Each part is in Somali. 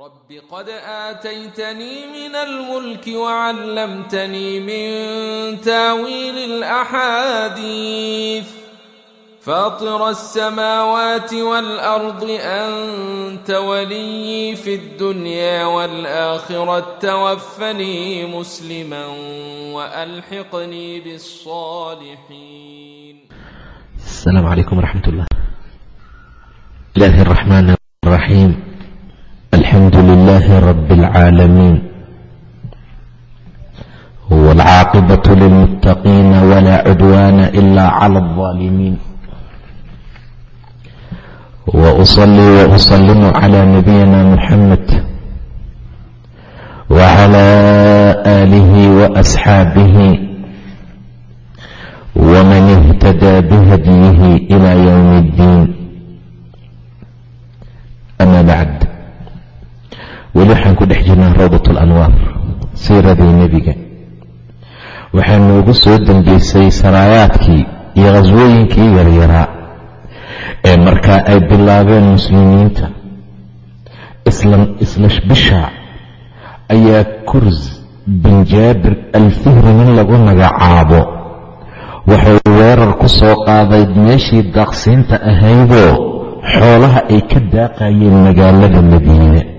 رب قد آتيتني من الملك وعلمتني من تاويل الأحاديث فاطر السماوات والأرض أنت ولي في الدنيا والآخرة توفني مسلما وألحقني بالصالحين السلام عليكم ورحمة الله الله الرحمن الرحيم الحمد لله رب العالمين والعاقبة للمتقين ولا عدوان إلا على الظالمين وأصلي وأسلم على نبينا محمد وعلى آله وأصحابه ومن اهتدى بهديه إلى يوم الدين أما بعد weli waxaan ku dhex jirnaa rawdat alanwaar siiradii nebiga. Waxaa noogu soo dambeysay saraayaadkii iyo khaswooyinkii yaryaraa ee markaa ay bilaabeen muslimiinta. Isla bisha ayaa kurs bin jaabir alfihri nin lagu magacaabo. Wuxuu weerar ku soo qaaday meeshii daaqsiinta ahaydoo xoolaha ay ka daaqayeen magaalada madiine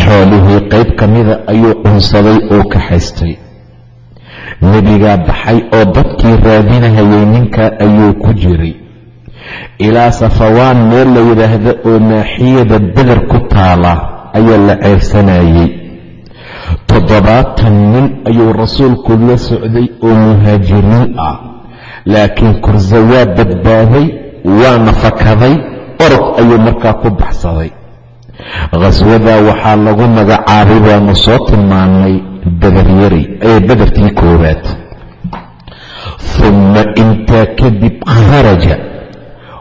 xoolihii qayb ka mida ayuu cunsaday oo kaxaystay. Nebigaa baxay oo dadkii raadinahayay ninka ayuu ku jiray. Ilaa safawaan meel la yidhaahdo oo naaxiyada beder ku taala ayaa la ceyrsanayey toddobaatan nin ayuu rasuulku la socday oo muhaajiriin ah. Laakiin kursa waa badbaaday waana fakaday orod ayuu markaa ku baxsaday khaswadaa waxaa lagu magacaabay baanu soo tilmaannay bederyari ee bederkii koowaad. Humma intaa kadib kharaja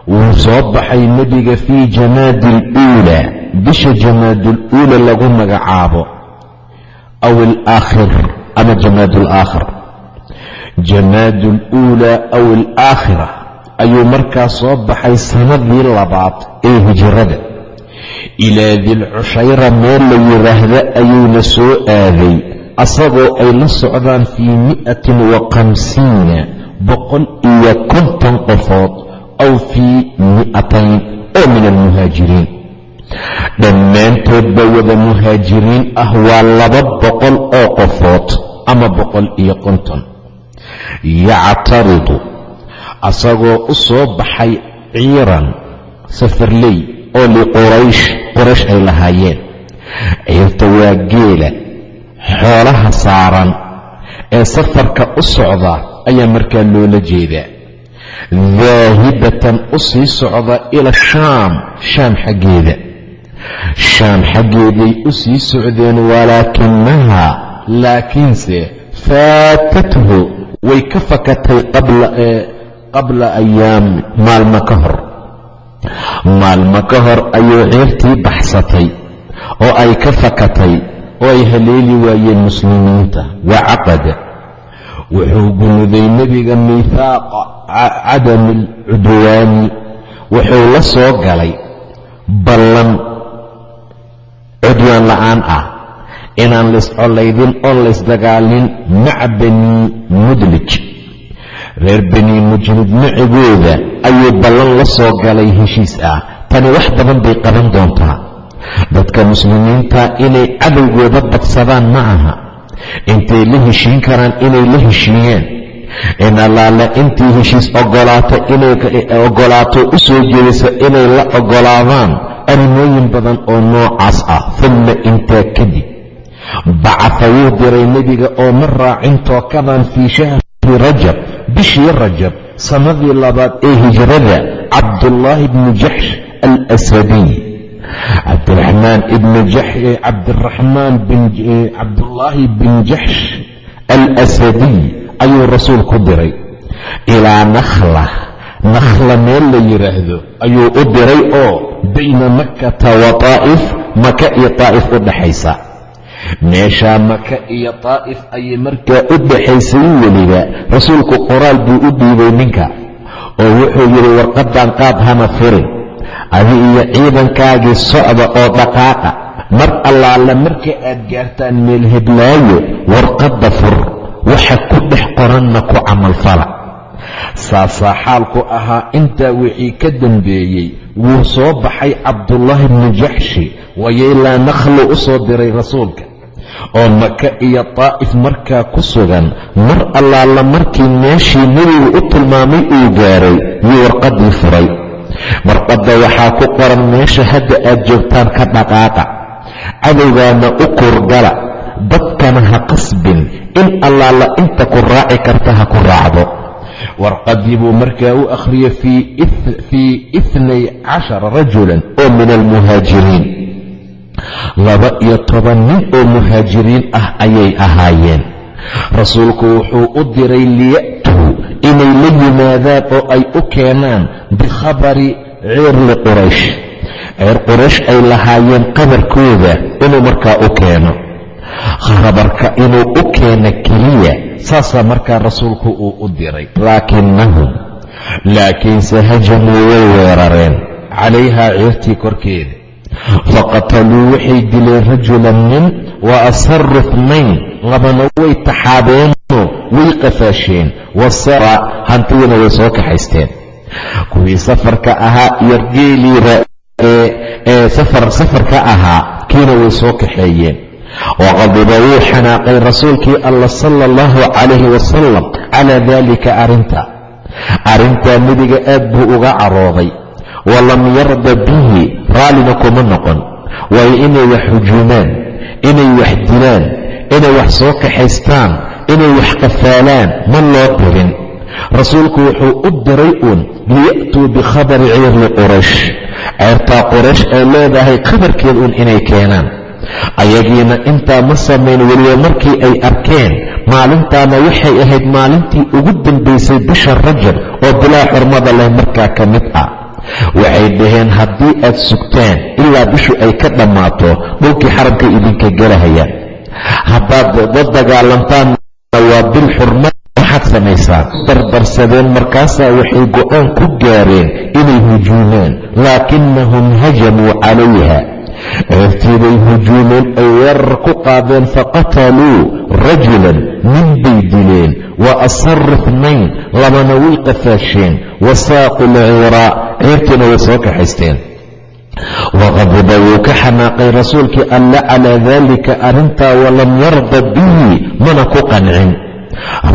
wuu soo baxay nebiga fii jamaadi aluulaa bisha jamaaduluula lagu magacaabo aw alaakhir ama jamaad alaakhir jamaad aluulaa aw alaakhira ayuu markaa soo baxay sanadii labaad ee hijrada ilaa dilcushayra meel la yidhaahda ayuuna soo aaday. Asagoo ay la socdaan fii mi'atin wa khamsiina boqol iyo konton qofood aw fii mi'atayn oo min almuhaajiriin dhammaantoodba wada muhaajiriin ah waa laba boqol oo qofood ama boqol iyo konton. Yactaridu asagoo u soo baxay ciiran safarley oo liquraysh qoraysh ay lahaayeen. Ciirta waa geela xoolaha saaran ee safarka u socda ayaa markaa loola jeedaa. Daahibatan u sii socda ila shaam shaam xaggeeda. Shaam xaggeeday u sii socdeen walaakinahaa laakiinse faatathu way ka fakatay qabla ayaami maalmo ka hor maalmo ka hor ayuu ciirtii baxsatay oo ay ka fakatay oo ay haleeli waayeen muslimiinta. Wa caqada. Wuxuu gunuday nebiga miihaaqa cadami alcudwaani wuxuu la soo galay ballan cudwaan la'aan ah. Inaan layscolaydin oon laysdagaalin maca banii mudlij reer banii mujlid macigooda ayuu ballan la soo galay heshiis ah. Tani wax badan bay qaban doontaa. Dadka muslimiinta inay cadowgooda badsadaan ma aha. Intay la heshiin karaan inay la heshiiyeen. In allaale intii heshiis ogolaato inay ogolaato u soo jeedisa inay la ogolaadaan arrimooyin badan oo noocaas ah. Humma intaa kadib bacafa wuu diray nebiga oo ma raacin tookadan fii shahri rajab bishii rajab sannadii labaad ee hijrada cabdullaahi bni jaxsh alasadiy cabdiraxmaan ibni cabdiraxmaan cabdullaahi bin jaxsh alasadiy ayuu rasuulku diray. Ilaa nakhla nakhla meel la yidhaahdo ayuu u diray oo bayna makkata wa taa'if maka iyo taa'if u dhaxaysa meeshaa maka iyo taa'if ayay markaa u dhaxaysay weliba. Rasuulku qoraal buu u dhiibay ninka oo wuxuu yidhi warqadan qaad hana firin adi iyo ciidankaagii socda oo dhaqaaqa. Mar allaala marka aad gaartaan meel heblaayo warqadda fur. Waxa ku dhex qoranna ku camalfala saasaa xaalku ahaa intaa wixii ka dambeeyey wuu soo baxay cabdullaahi bnu jaxshi wayaylaa nakhlu u soo diray rasuulka oo maka iyo daa'if markaa ku sugan mar allaala markii meeshii nebigu u tilmaamay uu gaaray yuu warqaddii furay? Warqadda waxaa ku qoran meesha hadda aad joogtaan ka dhaqaaqa. Cadowgaana u kuurgala dadkana ha qasbin in allaala inta ku raaci karta ha ku raacdo. Warqaddii buu markaa u akhriyey fii itnay cashara rajulan oo min almuhaajiriin laba iyo toban nin oo muhaajiriin ah ayay ahaayeen. Rasuulku wuxuu u diray liya'tuu inay la yimaadaan oo ay u keenaan bikhabari ciirli quraysh. Ceer quraysh ay lahaayeen qabarkooda inuu markaa u keeno. Khabarka inuu u keeno keliya saasaa markaa rasuulku uu u diray. Laakinnahum laakiinse hajamuu way weerareen. Calayhaa ciirtii korkeeda faqataluu waxay dileen rajulan nin wa asaru itnayn labana way taxaabeenoo way qafaasheen. Wasara hantidiina way soo kaxaysteen. Kuwii safarka ahaa iyo geeliiba ee safar safarka ahaa kiina way soo kaxeeyeen. Waqadiba wuu xanaaqay rasuulkii alla sala allahu calayhi wasalam calaa daalika arrinta. Arrintaa nebiga aad buu uga carooday walam yarda bihi raallina kuma noqon. Waayo inay wax hujuumaan inay wax dilaan inay wax soo kaxaystaan inay wax qafaalaan ma loo dirin. Rasuulku wuxuu u diray uun liya'tuu bikhabari ciirli quraysh. Ceertaa quraysh ay leedahay khabarkeed uun inay keenaan. Ayagiina intaa ma samayn weliba markii ay arkeen maalintaana waxay ahayd maalintii ugu dambaysay bisha rajab oo bilaa xurmada leh markaa ka mid ah waxay dhaheen haddii aad sugtaan ilaa bishu ay ka dhammaato dhulkii xaramka idinka gelahayaan haddaad la dagaalantaanna waa bil xurma waxaad samaysaan dardarsadeen markaasaa waxay go'aan ku gaareen inay hujuumaan laakinahum hajamuu calayha. Ceertiibay hujuumeen ay weerar ku qaadeen faqataluu rajulan nin bay dileen wa asaru itnayn labana way qafaasheen wa saaqu lciiraa ceertiina way soo kaxaysteen waqadiba wuu ka xanaaqay rasuulkii alla calaa daalika arrintaa walam yarda bihi mana ku qancin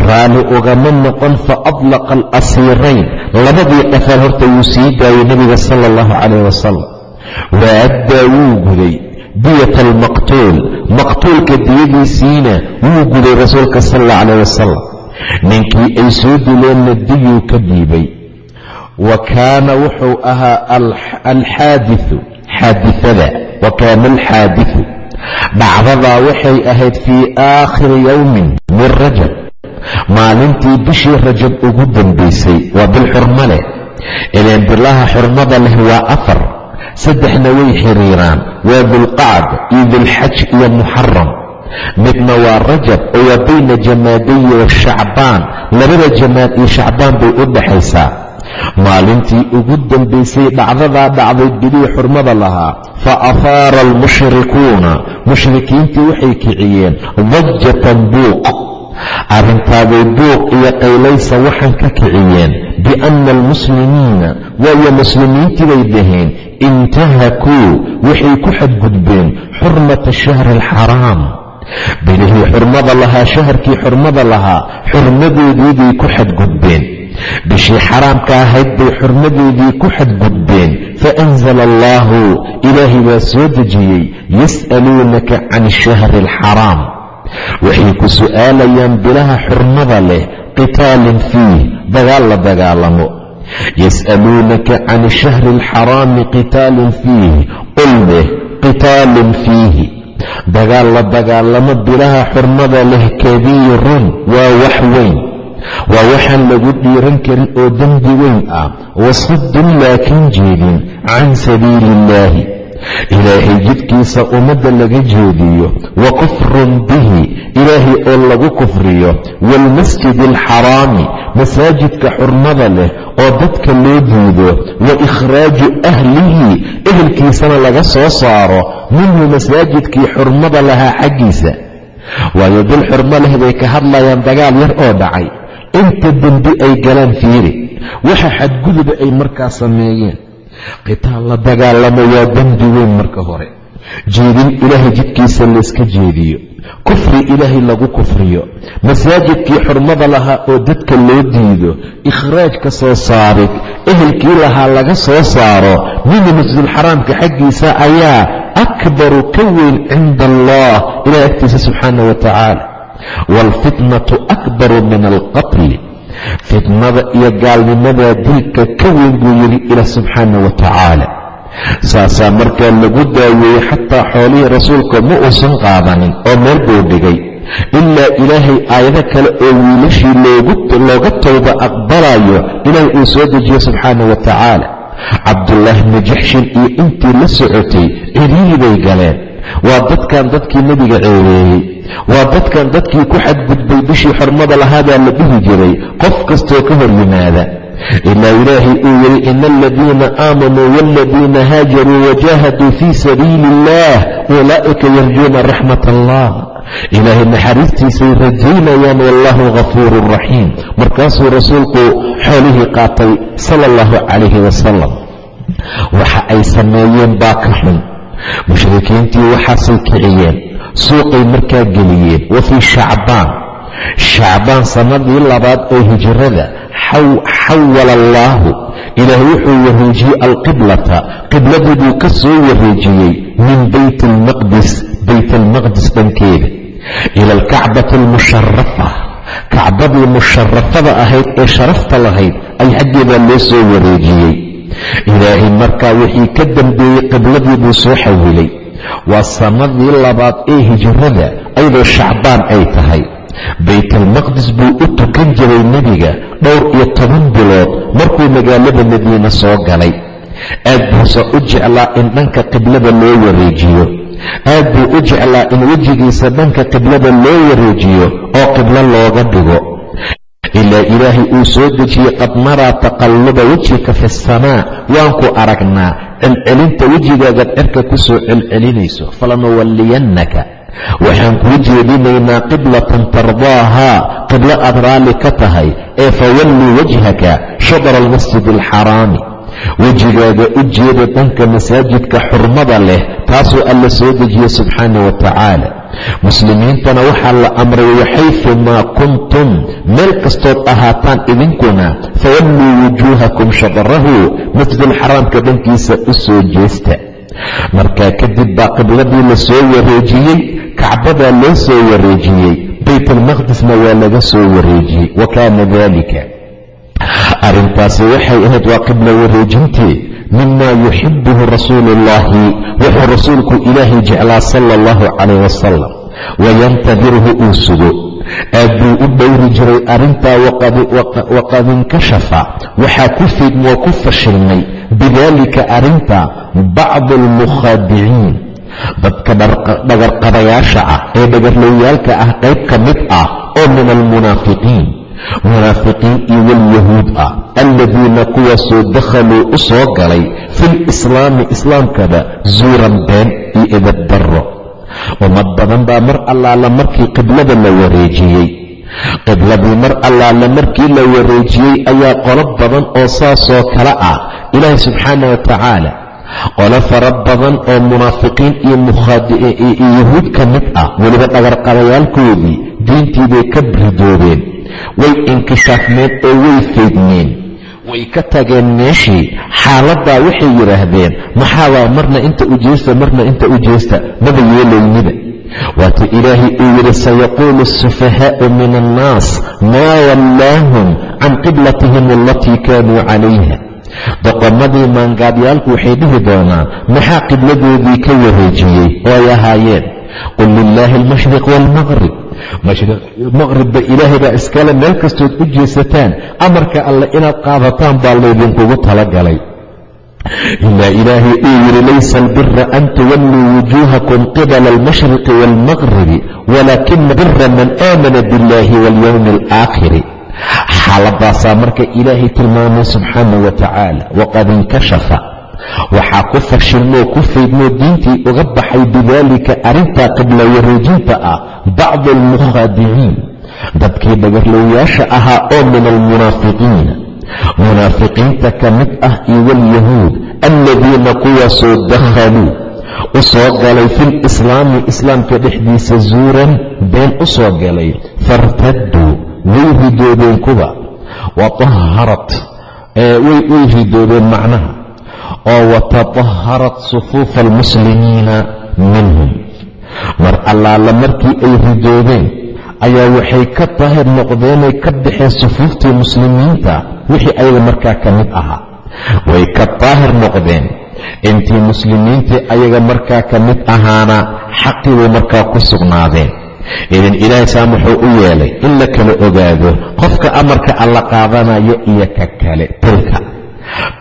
raalli ugama noqon fa adlaqa alasiirayn labadii qafaal horta wuu sii daayey nebiga sala allahu calayh wasalam wa addaa wuu guday diyata almaqtuul maqtuulka diyadiisiina wuu guday rasuulka sal alla calayh wasalam ninkii ay soo dileenna diyuu ka dhiibay. Wa kaana wuxuu ahaa alxaadiu xaadifada wa kaana alxaadiثu dhacdadaa waxay ahayd fii aakhiri yowmin min rajab. Maalintii bishii rajab ugu dambaysay waa bil xurmo leh. Ileen bilaha xurmada leh waa afar. Saddexna way xiriiraan. Waa dulqacd iyo dulxaj iyo muxaram midna waa rajab oo waa bayna jamaadayi wa shacbaan. Labada jamaad iyo shacbaan bay u dhaxaysaa. Maalintii ugu dambaysay dhacdadaa dhacday bilii xurmada lahaa. Fa ahaara almushrikuuna. Mushrikiintii waxay kiciyeen dajatan buuq. Arrintaabay buuq iyo qaylaysa waxaan ka kiciyeen bianna almuslimiina. Waayo muslimiintii bay dhaheen intahakuu. Waxay ku xadgudbeen xurmata shahri alxaraam bilihii xurmada lahaa shaharkii xurmada lahaa xurmadeediibay ku xadgudbeen. Bishii xaraamka ahayd bay xurmadeedii ku xadgudbeen. Faanzala allahu ilaahay baa soo dejiyey yas'aluunaka can shahri alxaraam waxay ku su'aalayaan bilaha xurmada leh qitaalin fiih dagaal la dagaalamo. Yas'aluunaka can shahri alxaraami qitaalin fiih qul leh qitaalin fiihi dagaal la dagaalamo bilaha xurmada leh kabiirun waa wax weyn. Waa waxaan lagu dhiiran karin oo dembi weyn ah. Wasaddun laakiin jeedin can sabiili illaahi ilaahay jidkiisa ummadda laga jeediyo wa kufrun bihi ilaahay oo lagu kufriyo waalmasjidi alxaraami masaajidka xurmada leh oo dadka loo diido wa ikhraaju ahlihi ehelkiisana laga soo saaro minhu masaajidkii xurmada lahaa xaggiisa. Waayo dul xurmo leh bay ka hadlayaan dagaal yar oo dhacay. Inta dembi ay galaan fiiri. Waxa xadguduba ay markaa sameeyeen qitaal la dagaalamo waa dembi weyn marka hore. Jeedin ilaahay jidkiisa layska jeediyo. Kufri ilaahay lagu kufriyo. Masaajidkii xurmada lahaa oo dadka loo diido ikhraaj ka soo saarid ehelkii lahaa laga soo saaro minhu masjidulxaraamka xaggiisa ayaa akbaru ka weyn cinda allah ilahay agtiisa subxaana wa tacaala waalfitnatu akbaru min alqatli fitnada iyo gaalnimadaa dilka ka weyn buu yidhi ilaah subxaana wa tacaala. Saasaa markaa lagu daaweeyey xataa xoolihii rasuulka ma uusan qaadanin oo meel buu dhigay. Ilaa ilaahay aayado kale oo wiilashii looga towba aqbalayo ilaahay uu soo dejiyo subxaana wa tacaala. Cabdullaahi bni jaxshin iyo intii la socotay ciriiri bay galeen. Waa dadkan dadkii nebiga ceebeeyey waa dadkan dadkii ku xadgudbay bishii xormada lahaadaa la dhihi jiray qof kastoo ka hor yimaada. Ilaa ilaahay uu yidhi ina aladiina aamanuu waaladiina haajaruu wajaahaduu fii sabiili illah ulaa'ika yarjuuna raxmat allah ilaahay naxariistiisay rajaynayaan wallahu ghafuurun raxiim. Markaasuu rasuulku xoolihii qaatay sala allahu calayhi wasalam waxa ay sameeyeen baa ka xun. Mushrikiintii waxaasay kiciyeen suuqay markaa geliyeen wa fii shacbaan. Shacbaan sannadii labaad oo hijrada xawala allaahu. Ilaah wuxuu wareejiyey alqiblata. Qibladii buu ka soo wareejiyey min bayt almaqdis bayt almaqdis dhankeeda. Ila alkacbati almusharafa kacbadii musharafada ahayd ee sharafta lahayd ay xaggeedaa loo soo wareejiyey. Ilaahay markaa wixii ka dambeeyey qibladii buu soo xawilay waa sannadii labaad ee hijrada ayadoo shacbaan ay tahay. Baytalmaqdis buu u tukan jiray nebiga dhowr iyo toban bilood markuu magaalada madiine soo galay. Aad buuse u jeclaa in dhanka qiblada loo wareejiyo. Aad buu u jeclaa in wejigiisa dhanka qiblada loo wareejiyo oo qiblo looga dhigo. Ilaa ilaahay uu soo dejiyey qad naraa taqalluba wejhika fi asamaa waan ku aragnaa celcelinta wejigaagaad cerka ku soo celcelinayso falanuwalliyannaka waxaan kuu jeedinaynaa qiblatan tardaahaa qiblo aad raalli ka tahay ee fawallii wajhaka shadra almasjid alxaraami wejigaaga u jeeda dhanka masaajidka xurmada leh taasoo alla soo dejiye subxaana wa tacaala muslimiintana waxaa la amray waxayfu maa kuntum meel kastood ahaataan idinkuna fawalluu wujuuhakum shadarahu masjidulxaraamka dhankiisa u soo jeesta. Markaa kadib baa qibladii la soo wareejiyey kacbadaa loo soo wareejiyey baytalmaqdisna waa laga soo wareejiyey. Wa kaana dalika arrintaasi waxay ahayd waa qiblo wareejintii mima yuxibuhu rasuulu ullahi wuxuu rasuulku ilaahay jeclaa sala allahu calayh wasalam wayantadirhu uu sugo aad buu u dhowri jiray arrintaa waqad inkashafa waxaa ku fidmoo ku fashilmay bidaalika arrinta bacdu almukhaadiciin dadka dhagarqabayaasha ah ee dhagarlowyaalka ah qayb ka mid ah oo min almunaafiqiin munaafiqiin iyo walyahuud ah alladiina kuwaasoo dakhaluu u soo galay filislaami islaamkaba zuuran been iyo edabdarro ummad badan baa mar allaala markii qiblada la wareejiyey. Qibladii mar allaala markii la wareejiyey ayaa qolo badan oo saasoo kale ah ilaahi subxaana wa tacaala qolo fara badan oo munaafiqiin iyo yahuud ka mid ah weliba dhagarqabayaalkoodii diintiibay ka ridoobeen way inkishaafmeen oo way faydmeen way ka tageen meeshii xaaladdaa waxay yidhaahdeen maxaabaa marna inta u jeesta marna inta u jeesta maba yeelaynida. Waata ilaahay uu yidhi sayaquulu asufahaa'u min annaas maa wallaahum can qiblatihim alatii kaanuu calayha. Doqomadii maangaabyaalku waxay dhihi doonaan maxaa qibladoodii ka wareejiyey? Oo ay ahaayeen qul lilaahi almashriq waalmaqrib maqribba ilaahay baa iskale meel kastood u jeesataan amarka alle inaad qaadataan baa laydinkugu talagalay. Ilaa ilaahay uu yidhi laysa albira an tuwalluu wujuuhakum qibala almashriqi waalmaqribi walaakina bira man aamana biاllahi waاlyowmi alaakhiri. Xaaladaasaa marka ilaahay tilmaamay subxaana wa tacaala waqad inkashafa waxaa ku fashilmoo ku faydmoo diintii uga baxay bidaalika arrintaa qibla wareejinta ah bacdu almukhaadiciin dadkii dhagarlowyaasha ahaa oo min almunaafiqiina munaafiqiinta ka mid ah iyo walyahuud alladiina kuwaasoo dakhaluu u soo galay fi lislaami islaamka dhexdiisa zuuran been u soo galay fartadduu way ridoobeen kuwa. Wataharat way ridoobeen macnaha oo watataharat sufuufa almuslimiina minhum. Mar allaala markii ay ridoobeen ayaa waxay ka daahir noqdeenay ka baxeen sufuuftii muslimiinta wixii ayaga markaa ka mid ahaa way ka daahir noqdeen. Intii muslimiintii ayaga markaa ka mid ahaana xaqii bay markaa ku sugnaadeen. Idan ilaahay saan wuxuu u yeelay in la kala ogaado qofka amarka alla qaadanaya iyo ka kale tilka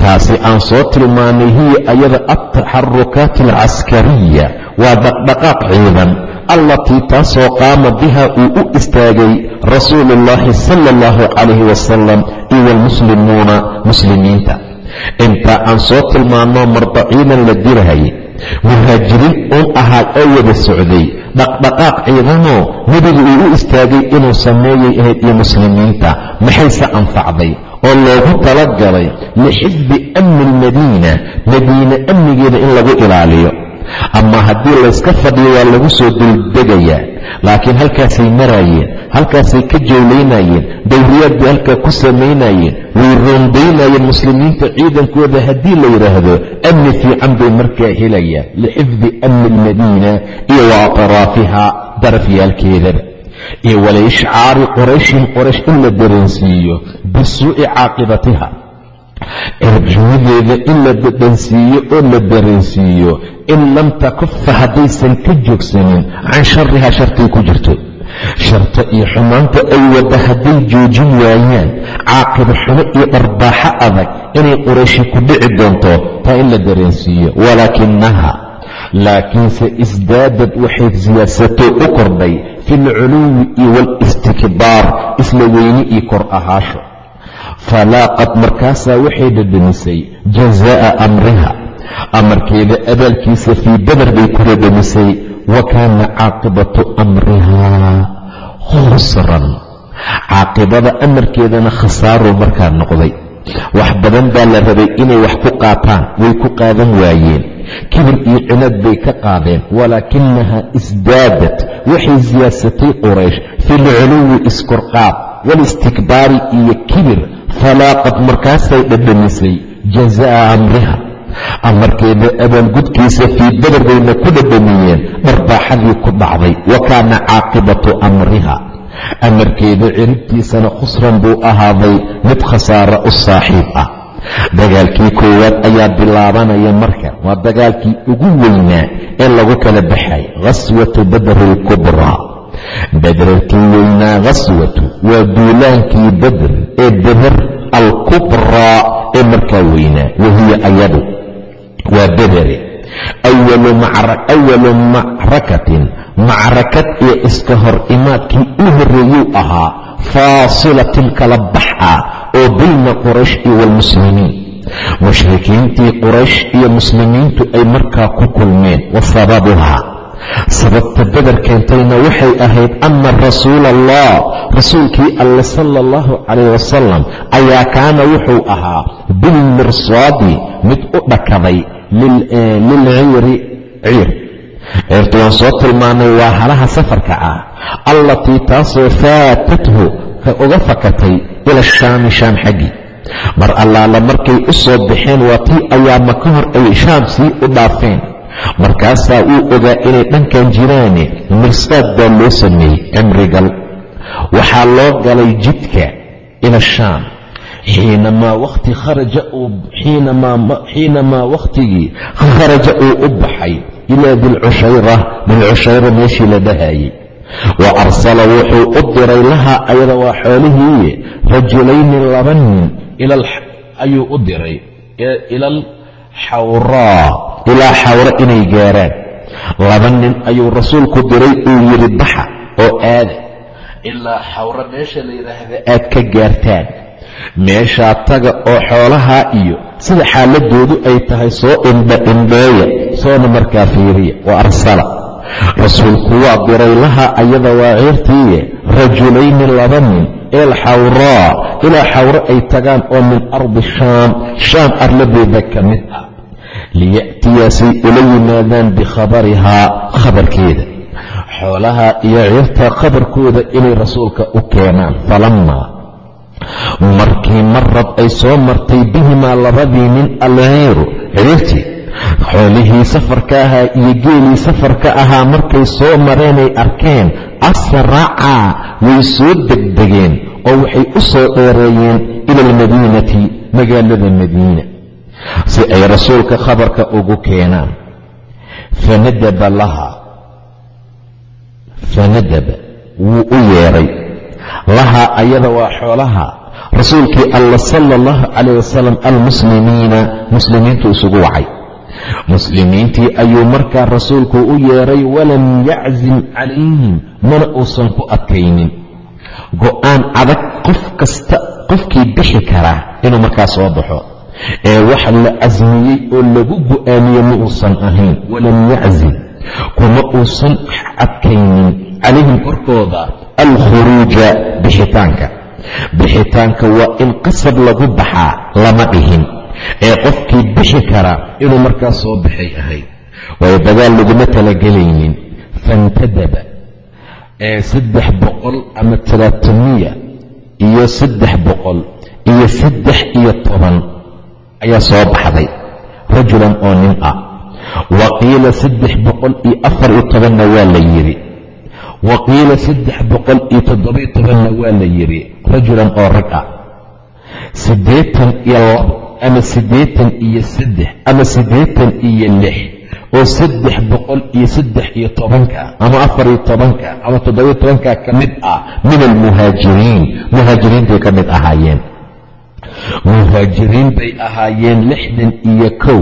taasi aan soo tilmaanay hiya ayada altaxarukaat alcaskariya waa dhaqdhaqaaq ciidan. Allatii taasoo qaama biha uu u istaagay rasuulu ullaahi sala allahu calayhi wasalam iyo walmuslimuuna muslimiinta. Intaa aan soo tilmaanno marba ciidan la dirahayay muhaajiriin uun ahaa oo wada socday dhaqdhaqaaq ciidanoo nebigu uu u istaagay inuu sameeyay ahayd iyo muslimiinta maxayse anfacday? Oo loogu talagalay lixifdi amni almadiina madiine amnigeeda in lagu ilaaliyo ama haddii layska fadhiyo waa lagu soo duldegayaa laakiin halkaasay maraayeen halkaasay ka jowlaynayeen dowriyaad bay halkaa ku samaynayeen way roondaynayeen muslimiinta ciidankooda haddii la yidhaahdo amni fiican bay markaa helayaan lixifdi amni almadiina iyo wa atraafiha darafyaalkeedaba iyo walaishcaari qorayshin qoraysh in la dareensiiyo bisuu'i caaqibatiha ciribxumadeeda in la dhadhansiiyo oo la dareensiiyo in lam takufa haddaysan ka joogsanin can shariha shartay ku jirto. Sharta iyo xumaanta ay wadda hadday joojin waayaan caaqibo xumo iyo dharbaaxo adag inay qorayshi ku dhici doonto taa in la dareensiiyo. Walaakinaha laakiinse isdaadad waxay siyaasatoo u kordhay fi alculuwi iyo waalistikbaar isla weyni iyo kor ahaasho falaaqad markaasaa waxay dhadhamisay jazaa'a amriha. Amarkeeda abaalkiisa fii badar bay ku dhadhamisay wa kaana caaqibatu amrihaa khusran. Caaqibada amarkeedana khasaaruu markaa noqday. Wax badan baa la rabay inay wax ku qaataan way ku qaadan waayeen. Kibir iyo cinaad bay ka qaadeen walaakinaha isdaadat waxay siyaadsatay quraysh fi lculuwi iskorqaad walistikbaari iyo kibir falaaqad markaasay dhadhamisay jazaa'a amriha. Amarkeeda abaalgudkiisa fii badar bayna ku dhadhamiyeen dharbaaxadii ku dhacday. Wa kaana caaqibatu amriha. Amarkeeda ciribtiisana khusran buu ahaaday mid khasaaro u saaxiib ah. Dagaalkii koowaad ayaa bilaabanaya marka waa dagaalkii ugu weynaa ee lagu kala baxay khaswatu badri alkubraa badrarkii weynaa khaswatu waa duulaankii badr ee badr alkubraa ee markaa weynaa wahiya ayadu. Waa bedere awalu macrakatin. Macrakad iyo iska hor imaadkii u horreeyuu ahaa faasilatin kala bax ah oo bayna quraysh iyo waalmuslimiin mushrikiintii quraysh iyo muslimiintu ay markaa ku kulmeen wa sababta beder keentayna waxay ahayd ana rasuula allah rasuulkii alle sala allahu calayh wasalam ayaa kaana wuxuu ahaa bilmirsaadi mid u dhakaday lilciyri ciir. Ciirtu waan soo tilmaanay waa halaha safarka ah allatii taasoo faatathu ka uga fakatay ila shaami shaam xaggii mar allaala markay u soo baxeen waa tii ayaama ka hor ay shaam sii u dhaafeen markaasaa uu ogaa inay dhankan jiraane mirsaad baa loo sameeyey cimrigal waxaa loo galay jidka ila shaam. Xiinamaa wati kharaja uu u baxay ilaa dilcushayra dilcushayra meeshii la dhahayey wa arsala wuxuu u diray lahaa ayada waa xoolihii rajulayni laba nin ayuu u diray ila alxawraa ilaa xawra inay gaaraan. Laba nin ayuu rasuulku diray uu yidhi baxa oo aada ilaa xawra meesha la yidhaahda aad ka gaartaan. Meeshaa taga oo xoolahaa iyo sida xaaladoodu ay tahay soo indha-indheeya soona markaa fiiriya wa arsala. Rasuulku waa diray laha ayada waa ceertiiye rajulayni laba nin eel xawraa ilaa xawro ay tagaan oo min ardi shaam shaam arladeeda ka mid ah liya'tiya say ula yimaadaan bikhabarihaa khabarkeeda. Xoolaha iyo ceertaa khabarkooda inay rasuulka u keenaan. Falammaa markii marad ay soo martay bihimaa labadii nin alceyru ceertii xoolihii safarka ahaa iyo geelii safarka ahaa markay soo mareenay arkeen asracaa way soo degdegeen oo waxay u soo dheereeyeen ila almadiinati magaalada madiina si ay rasuulka khabarka ugu keenaan. Fanadaba laha. Fanadaba wuu u yeedhay lahaa ayada waa xoolaha. Rasuulkii alla sala allahu calayh wasalam almuslimiina muslimiintu isugu wacay. Muslimiintii ayuu markaa rasuulku u yeedhay walam yaczim calayhim mana uusan ku adkaynin. Go'aan adag qof kasta qofkii bixi karaa inuu markaa soo baxo ee wax la casmiyey oo lagu go'aamiye ma uusan ahayn walam yaczim kuma uusan adkaynin calayhim korkooda. Alkhuruuja bixitaanka. Bixitaanka waa in qasab lagu baxaa lama dhihin ee qofkii bixi karaa inuu markaa soo baxay ahayd waayo dagaal laguma talagelaynin. Fantadaba ee saddex boqol ama talaatamiya iyo saddex boqol iyo saddex iyo toban ayaa soo baxday. Rajulan oo nin ah. Wa qiila saddex boqol iyo afar iyo tobanna waa la yidhi. Wa qiila saddex boqol iyo toddobiyo tobanna waa la yidhi. Rajulan oo rag ah. Siddeetan iyo labo ama siddeetan iyo saddex ama siddeetan iyo lix oo saddex boqol iyo saddex iyo tobanka ama afar iyo tobanka ama toddobiyo tobanka ka mid ah min almuhaajiriin muhaajiriintay ka mid ahaayeen muhaajiriin bay ahaayeen lixdan iyo kow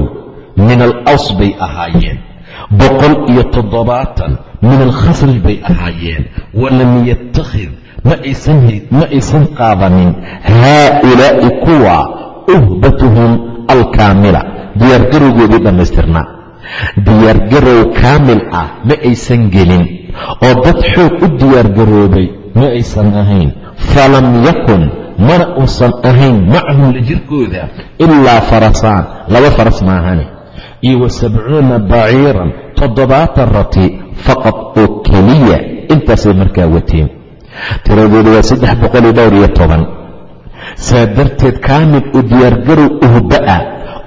min alaws bay ahaayeen. Boqol iyo toddobaatan min alkhasraj bay ahaayeen. Walam yattakhid ma aysan qaadanin. Haaulaa'i kuwa uhbatuhum alkaamila. Diyaargarowgoodii dhammaystirnaa diyaargarow kaamil ah ma aysan gelin. Oo dad xoog u diyaargaroobay ma aysan ahayn. Falam yakun mana uusan ahayn macahum la jirkooda ilaa farasaan laba faras maahane iyo wa sabcuuna baciiran toddobaatan rati faqad oo keliya intaasay markaa wateen. Tiradooda waa saddex boqol iyo dhowr iyo toban. Saa darteed kaamil u diyaargarow uhba ah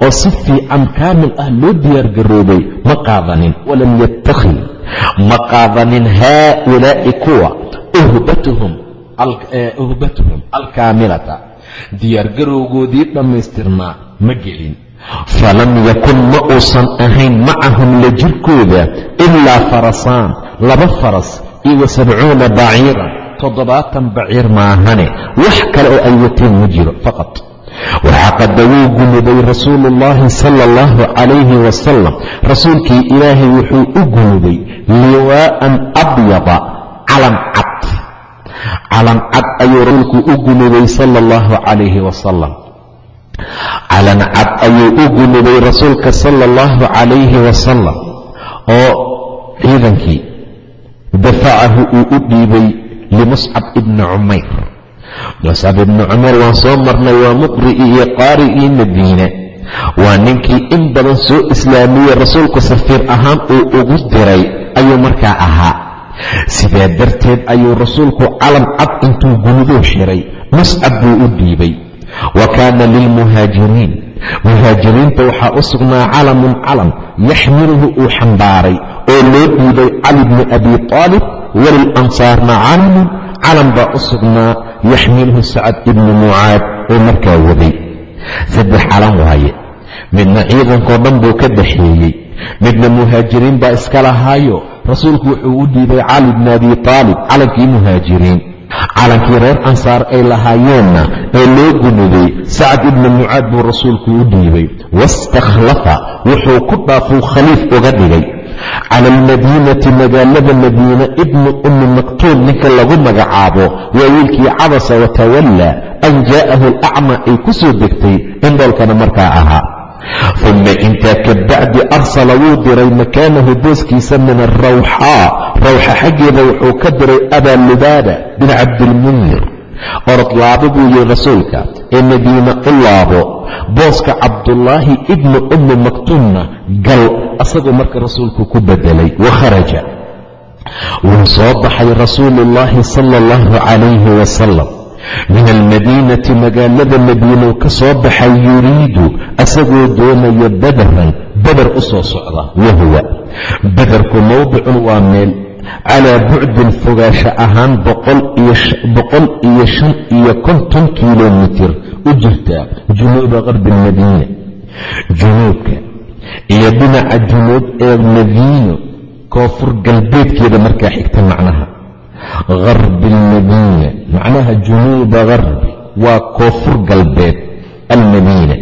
oo si fiican kaamil ah loo diyaargaroobay ma qaadanin. Walam yattakhid ma qaadanin haaulaa'i kuwa uhbatuhum uhbatuhum alkaamilata. Diyaargarowgoodii dhammaystirnaa ma gelin. Falam yakun ma uusan ahayn macahum la jirkooda ilaa farasaan laba faras iyo wa sabcuuna baciiran toddobaatan baciir maahane. Wax kale oo ay wateen ma jiro faqad waxaqada wuu gunuday rasuulu ullaahi sala allahu calayhi wasalam rasuulkii ilaahay wuxuu u gunuday liwaa'an abyada calan cad calan cad ayuu rasuulku u gunuday sala allahu calayhi wasalam calan cad ayuu u gunuday rasuulka sala allahu calayhi wasalam oo ciidankii dafacahu uu u dhiibay limuscab ibni cumayr. Muscab ibni cumayr waan soo marnay waa muqri'ii iyo qaarigii madiine. Waa ninkii in badan soo islaamiyey rasuulku safiir ahaan uu ugu diray ayuu markaa ahaa sidaa darteed ayuu rasuulku calan cad intuu gunuduu xiray muscab buu u dhiibay wa kaana lilmuhaajiriin. Muhaajiriinta waxaa u sugnaa calamun calan yaxmiluhu uu xambaaray oo loo dhiibay cali bni abi taalib walilansaarna calamun calan baa u sugnaa yaxmiluhu sacad ibni mucaad oo markaa waday. Saddex calan waaye. Midna ciidankoo dhan buu ka dhaxeeyey midna muhaajiriin baa iska lahaayo rasuulku wuxuu u dhiibay cali bni abi taalib calankii muhaajiriin. Calankii reer ansaar ay lahaayeenna ee loo gunuday sacad ibni mucaad buu rasuulku u dhiibay wastakhlafa wuxuu ku dhaafuu khaliif uga dhigay. Cala almadiinati magaalada madiina ibnu ummi maktuum ninka lagu magacaabo waa wiilkii cabasa watawallaa an jaa'ahu alacma ay ku soo degtay indhoolkana markaa ahaa uma intaa ka bacdi arsala wuu diray makaanahu booskiisa min arawxaa rawxa xaggeeda wuxuu ka diray abaa lubaaba bin cabdilmundir orod laabo buu yihi rasuulka ee madiine u laabo booska cabdullaahi ibnu ummi maktuumna gal asagoo marka rasuulku ku bedelay wa kharaja wuu soo baxay rasuuluullaahi sala allahu calayhi wasalam min almadiinati magaalada madiinuu ka soo baxay yuriidu asagoo doonaya badaran badar u soo socda wahuwa badarku mowdicun waa meel calaa bucdin fogaasho ahaan boqol iyo shan iyo konton kilomitir u jirta junuuba qarbi almadiina junuubka iyo dhinaca junuub ee madiino koonfur galbeedkeeda markaa xigta macnaha garbi almadiina macnaha junuuba garbi waa koonfur galbeed almadiina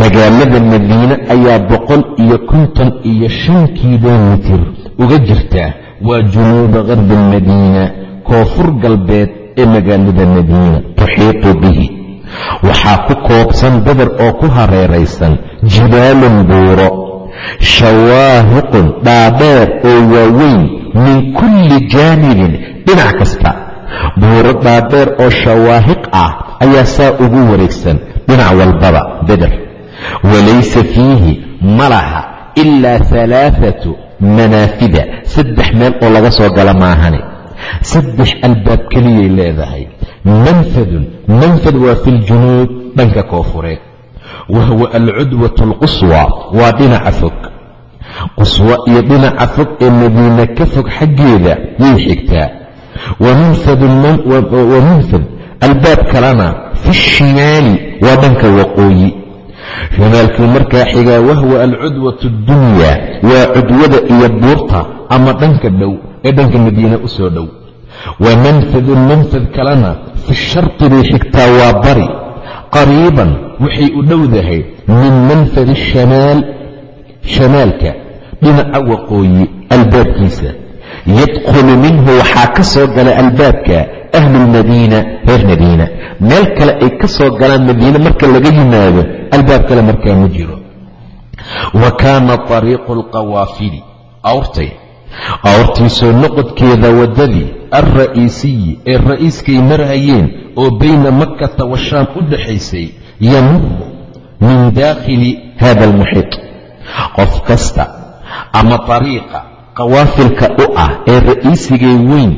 magaalada madiine ayaa boqol iyo konton iyo shan kilomitir uga jirtaa waa junuuba garbi almadiina koonfur galbeed ee magaalada madiina tuxiitu bihi waxaa ku koobsan badar oo ku hareeraysan jibaalun buuro shawaahiqun dhaadheer oo waaweyn min kulli jaanibin dhinac kasta. Buuro dhaadheer oo shawaahiq ah ayaa saa ugu wareegsan dhinac walbaba beder walaysa fiihi ma laha ilaa alaaatu manaafida saddex meel oo laga soo gala maahane saddex albaab keliyay leedahay. Manfadun manfad waa fi ljunuub dhanka koofureed wa alcudwat alquswa waa dhinaca fog quswa iyo dhinaca fog ee madiine ka fog xaggeeda yay xigtaa. Wa manfad albaab kalena fi shimaali waa dhanka waqooyi. Shimaalkii markaa xigaa wahwa alcudwatu addunya waa cudwada iyo buurta ama dhanka dhow ee dhanka madiine u soo dhow. Wa manfadun manfad kalena fi sharqi bay xigtaa waa bari. Qariiban waxay u dhowdahay min manfad ashamaal shamaalka dhinaca waqooyi albaabkiisa. Yadkhulu minhu waxaa ka soo gala albaabka ahlu lmadiina reer madiina. Meel kale ay ka soo galaan madiine marka laga yimaado albaab kale markaa ma jiro. Wa kaana طariiqu alqawaafili awrtay. Awrtii soo noqodkeeda waddadii alra'iisiyi ee ra'iiskay marhayeen oo bayna makkata wa shaam u dhaxaysay yamuru min daakhili hada almuxiit qof kasta ama ariiqa qawaafilka u ah ee ra'iisigay weyn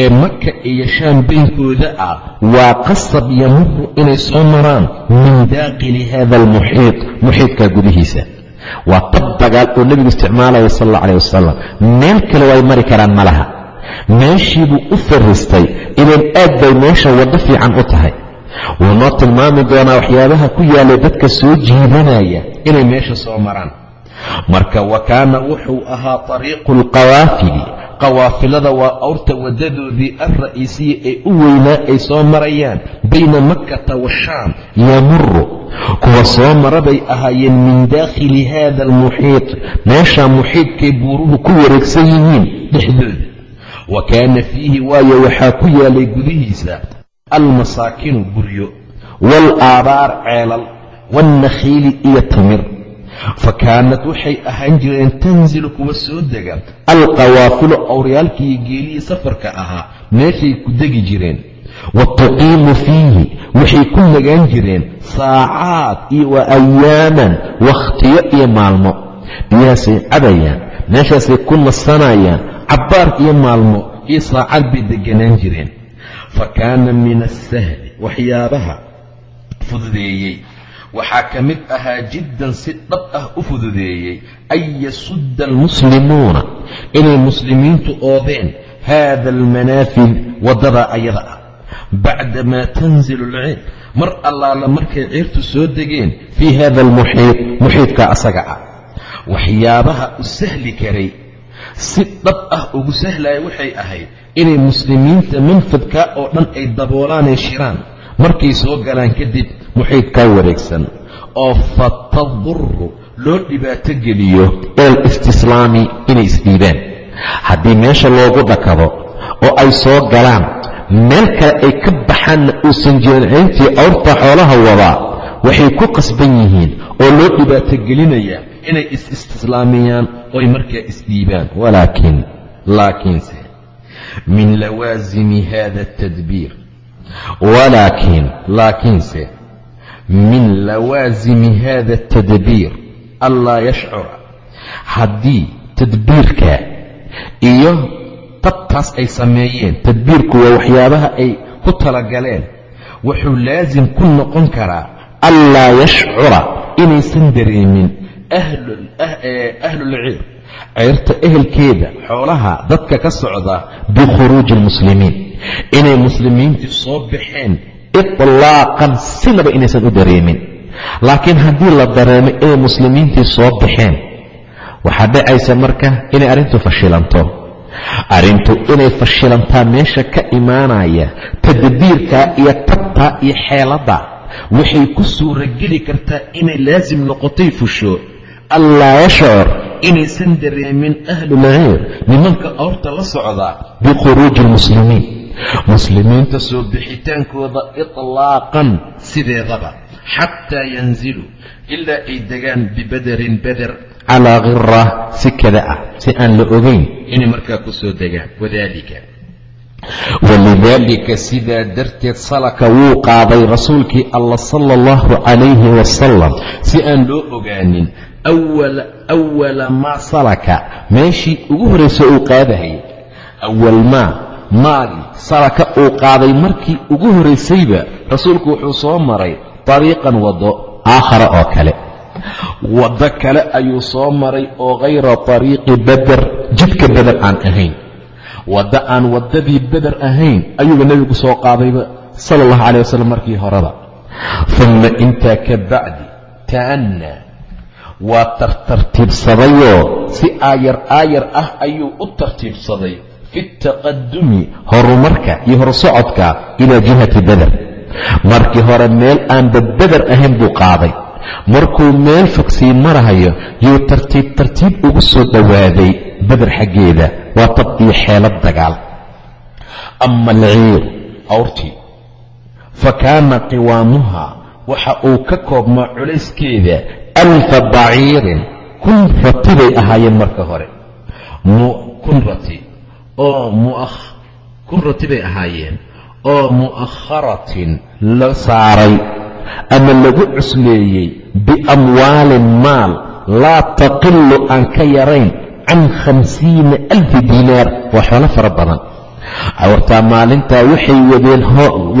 ee maka iyo shaam beynkooda ah waa qasab yamuru inay soo maraan min daakili hada almuxiit muxiidka gudihiisa. Waa tab dagaal oo nebigu isticmaalaya sal alla calah wasalam meel kale way mari karaan ma laha. Meeshiibuu u farristay idan aad bay meesha waddo fiican u tahay. Wuu noo tilmaami doonaa waxyaabaha ku yaallay dadka soo jiidanaya inay meesha soo maraan marka wa kaana wuxuu ahaa ariiqu alqawaafili qawaafilada waa awrta waddadoodii alra'iisiya ee u weynaa ay soo marayaan bayna makkata washaam yamuru kuwa soo mara bay ahaayeen min daakhili hada almuxiit meeshaa muxiidkay buuruhu ku wareegsan yihiin dhexdooda. Wa kaana fiihi waayo waxaa ku yaalay gudihiisa almasaakinu guryo waalaabaar ceelal waalnakhiili iyo timir fa kaanat waxay ahaan jireen tanzilu kuwa soo dega alqawaafilu awryaalkiiyo geelihii safarka ahaa meeshay ku degi jireen wa tuqiimu fiihi waxay ku nagaan jireen saacaad iyo wa ayaaman wakhtiyo iyo maalmo biyahaasay cabayaan meeshaasay ku nasanayaan cabbaar iyo maalmo iyo saacad bay deganaan jireen fa kaana min assahli waxyaabaha fududeeyey waxaa ka mid ahaa jiddan si dhab ah u fududeeyey an yasudda almuslimuuna inay muslimiintu oodeen haada almanaafid waddada ayada ah. Bacdamaa tanzilu alciir mar allaala markay ciirtu soo degeen fii hada almuxiid muxiidka asaga ah. Waxyaabaha u sahli karay si dhab ah ugu sahlaya waxay ahayd inay muslimiinta manfadkaa oo dhan ay daboolaanay shiraan markay soo galaan kadib muxiidkaa wareegsan. Oo fataduru loo dhibaato geliyo eel istislaami inay isdhiibaan haddii meesha loogu dhakado oo ay soo galaan meel kale ay ka baxaanna uusan jirin cayntii awrta xoolaha wadaa waxay ku qasban yihiin oo loo dhibaato gelinayaa inay is-istislaamiyaan ooy markaa isdhiibaan walaakiin laakiinse min lawaasimi hada atadbiir walaakiin laakiinse min lawaasimi hada atadbiir anlaa yashcura haddii tadbiirka iyo tabtaas ay sameeyeen tadbiirku waa waxyaabaha ay ku talagaleen wuxuu laasim ku noqon karaa anlaa yashcura inaysan dareemin ahlulciir ceyrta ehelkeeda xoolaha dadka ka socda bikhuruuji almuslimiin inay muslimiintii soo baxeen itlaaqan sinaba inaysan u dareemin. Laakiin haddii la dareemo inay muslimiintii soo baxeen waxaa dhacaysa marka inay arrintu fashilanto. Arrintu inay fashilantaa meesha ka imaanaya tadbiirka iyo tabta iyo xeeladda waxay ku suurageli kartaa inay laasim noqotay fusho. Allaa yashcur inaysan dareemin ahlulciir nimanka awrta la socda bikhuruuji almuslimiin muslimiinta soo bixitaankooda itlaaqan sideedaba xataa yanziluu ilaa ay degaan bibederin beder calaa khira si kada ah si aan la ogayn inay markaa ku soo degaan wadaalika. Walidaalika sidaa darteed salaka wuu qaaday rasuulkii allah sala allahu calayhi wasalam si aan loo ogaanin awala maa salaka meeshii ugu horraysa uu qaadahayay maagii salaka uu qaaday markii ugu horraysayba rasuulku wuxuu soo maray dariiqan waddo aakhara oo kale. Waddo kale ayuu soo maray oo khayra tariiqi beder jidka beder aan ahayn. Waddo aan waddadii beder ahayn ayuuba nebigu soo qaadayba sala allahu calayh wasalam markii horeba. Uma intaa ka bacdi ta'annaa waa tartartiibsadayoo si aayar aayar ah ayuu u tartiibsaday fi taqadumi horumarka iyo horsocodka ilaa jihati beder markii hore meel aanba beder ahayn buu qaaday markuu meel fog sii marahayo yuu tartiib tartiib ugu soo dhowaaday beder xaggeeda waa tab iyo xeelad dagaal ama alciiru awrtii fa kaana qiwaamuha waxa uu ka koobmaa culayskeeda alfa baciirin kun rati bay ahaayeen marka hore kun rati oo kun rati bay ahaayeen oo mu'akharatin la saaray ama lagu cusleeyey biamwaalin maal laa taqilu aan ka yarayn can khamsiina alfi diinaar waa xoolo fara badan. Awartaa maalintaa waxay wadeen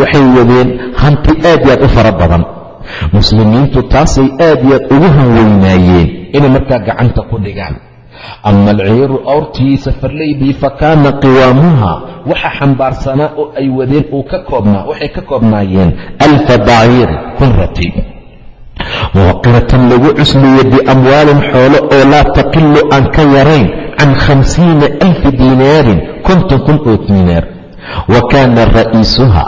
waxay wadeen hanti aad iyo aad u fara badan. Muslimiintu taasay aad iyo aad ugu hanweynaayeen inay markaa gacanta ku dhigaan ama alciiru awrtii safarlaydii fa kaana qiwaamuha waxa xambaarsanaa oo ay wadeen uu ka koobnaa waxay ka koobnaayeen alfa baciiri kun rati muwaqiratan lagu cusliye biamwaalin xoolo oo laa taqilu aan ka yarayn can khamsiina alfi diinaarin konton kun oo diinaar wa kaana ra'iisuha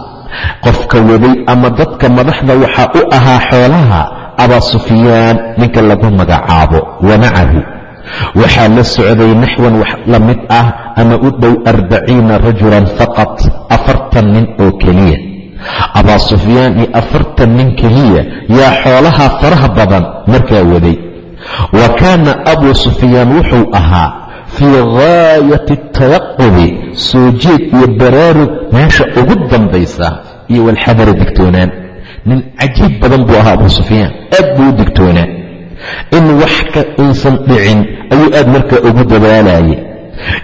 qofka waday ama dadka madaxda waxaa u ahaa xoolaha abaa sufyaan ninka lagu magacaabo wa macahu waxaa la socday naxwan wax la mid ah ama u dhow arbaciina rajulan faqat afartan nin oo keliya. Abaa sufyaan iyo afartan nin keliya yaa xoolaha faraha badan markaa waday. Wa kaana abuu sufyaan wuxuu ahaa fii gaayati tayaqubi soo jeed iyo baraarug meesha ugu dambaysa iyo walxadari digtoonaan. Nin cajiib badan buu ahaa abuu sufyaan aad buu u digtoonaa in wax ka uusan dhicin ayuu aad markaa ugu dadaalayay